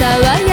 爽や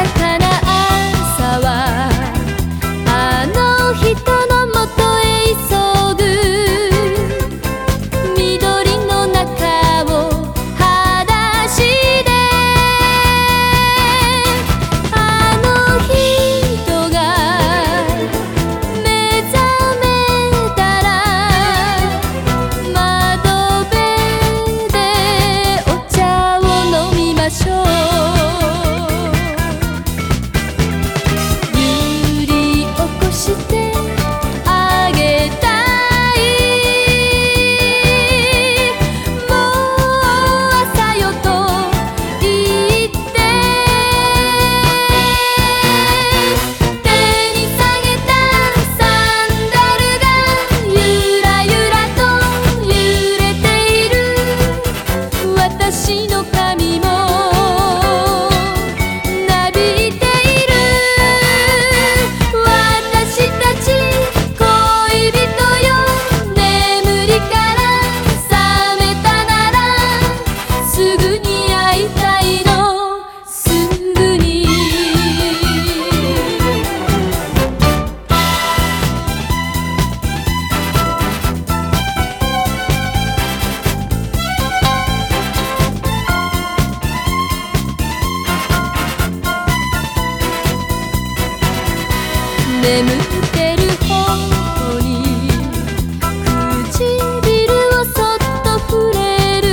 眠ってる頬に。唇をそっと触れる。